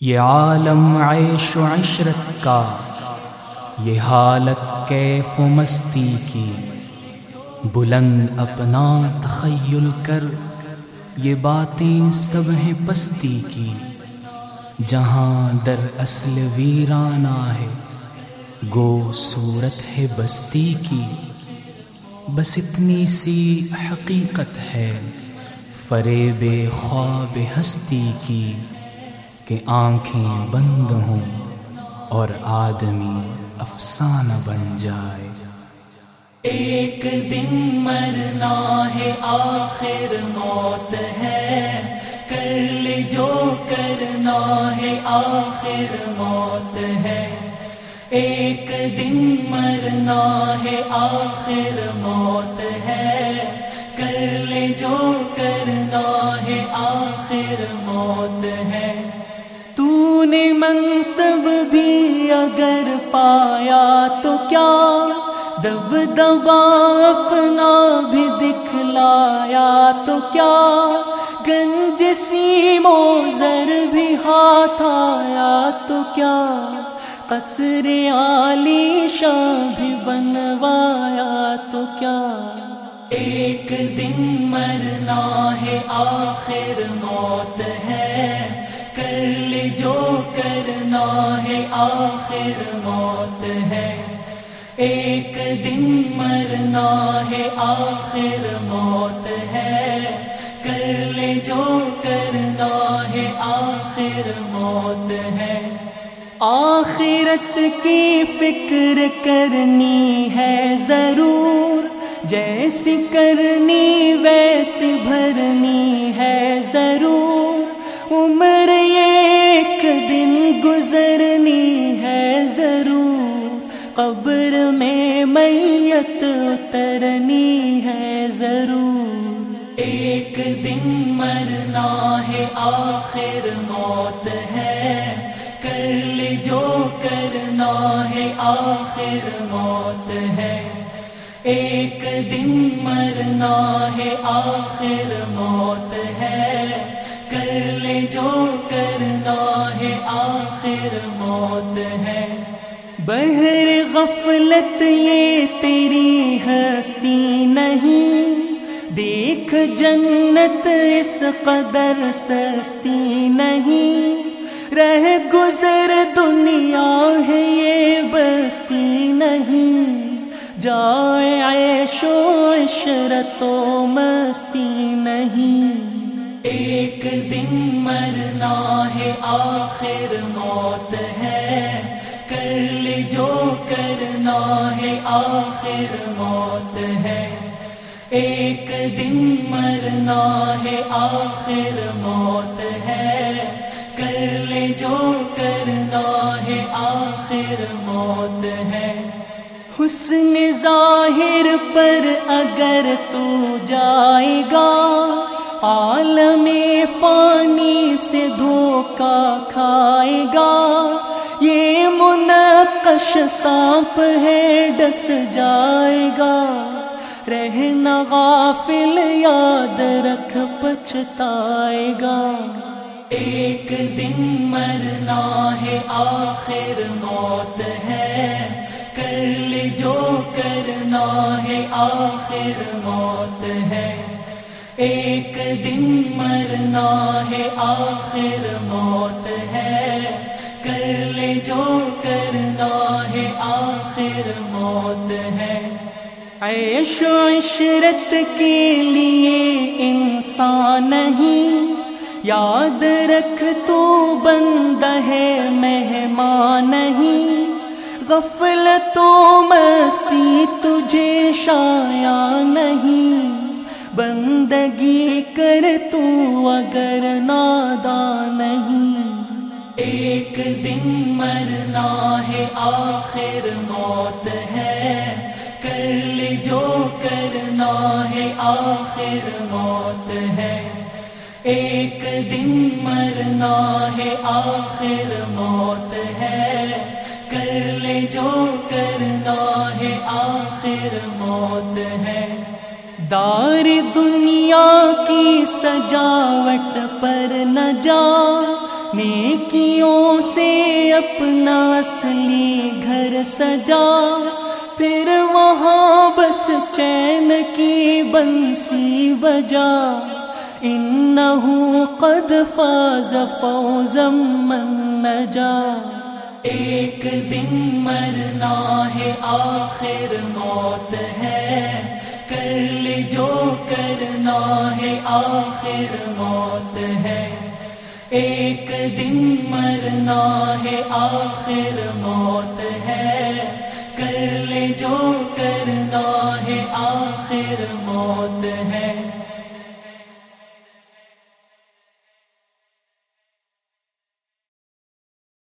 یہ عالم عیش و عشرت کا، یہ حالت کیف و مستی کی۔ بلند اپنا تخیل کر، یہ باتیں سب ہیں پستی کی۔ جہاں در اصل ویرانہ ہے، گو صورت ہے بستی کی۔ بس اتنی سی حقیقت ہے، فریب خواب ہستی کی۔ کہ آنکھیں بند ہوں اور آدمی افسانہ بن جائے۔ ایک دن مرنا ہے، آخر موت ہے۔ کر لے جو کرنا ہے، آخر موت ہے۔ ایک دن مرنا ہے، آخر موت ہے۔ کر لے جو کرنا ہے، آخر موت منصب بھی اگر پایا تو کیا؟ دب دبا اپنا بھی دکھلایا تو کیا؟ گنج سی موزر بھی ہاتھ آیا تو کیا؟ قصر عالی شاہ بھی بنوایا تو کیا؟ ایک دن مرنا ہے، آخر موت ہے۔ ہے آخر موت ہے۔ ایک دن مرنا ہے، آخر موت ہے۔ کر لے جو کرنا ہے، آخر موت ہے۔ آخرت کی فکر کرنی ہے ضرور، جیسی کرنی ویسی بھرنی ہے ضرور۔ عمر گزرنی ہے ضرور۔ قبر میں میت اترنی ہے ضرور۔ ایک دن مرنا ہے، آخر موت ہے۔ کر لے جو کرنا ہے، آخر موت ہے۔ ایک دن مرنا ہے، آخر موت ہے۔ کر لے جو کرنا موت ہے۔ بہر غفلت یہ تیری ہستی نہیں۔ دیکھ جنت اس قدر سستی نہیں۔ رہ گزر دنیا ہے یہ بستی نہیں۔ جائے عیش و عشرت و مستی نہیں۔ ایک دن مرنا ہے، آخر موت ہے۔ کر لے جو کرنا ہے، آخر موت ہے۔ ایک دن مرنا ہے، آخر موت ہے۔ کر لے جو کرنا ہے، آخر موت ہے۔ حسن ظاہر پر اگر تو جائے گا عالم فانی سے دھوکا کھائے گا۔ یہ منقش سانپ ہے، ڈس جائے گا۔ رہنا غافل، یاد رکھ، پچھتائے گا۔ ایک دن مرنا ہے، آخر موت ہے۔ کر لے جو کرنا ہے، آخر موت ہے۔ ایک دن مرنا ہے، آخر موت ہے۔ کر لے جو کرنا ہے، آخر موت ہے۔ عیش و عشرت کے لیے انسان نہیں۔ یاد رکھ تو بند ہے، مہمان نہیں۔ غفلت و مستی، تجھے شایا نہیں۔ بندگی کر تو اگر نادان نہیں۔ ایک دن مرنا ہے، آخر موت ہے۔ کر لے جو کرنا ہے، آخر موت ہے۔ ایک دن مرنا ہے، آخر موت ہے۔ کر لے جو کرنا ہے، آخر موت ہے۔ دار دنیا کی سجاوٹ پر نہ جا نیکیوں سے اپنا اصلی گھر سجا پھر وہاں بس چین کی بنسی بجا انہو قد فاز فوزا من نجا ایک دن مرنا ہے، آخر موت ہے۔ جو کرنا ہے آخر موت ہے۔ ایک دن مرنا ہے آخر موت ہے۔ کر لے جو کرنا ہے آخر موت